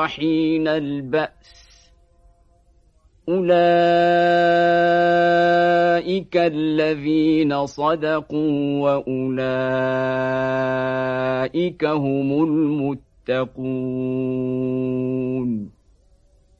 وحين البأس. أولئك الذين صدقوا وأولئك هم المتقون.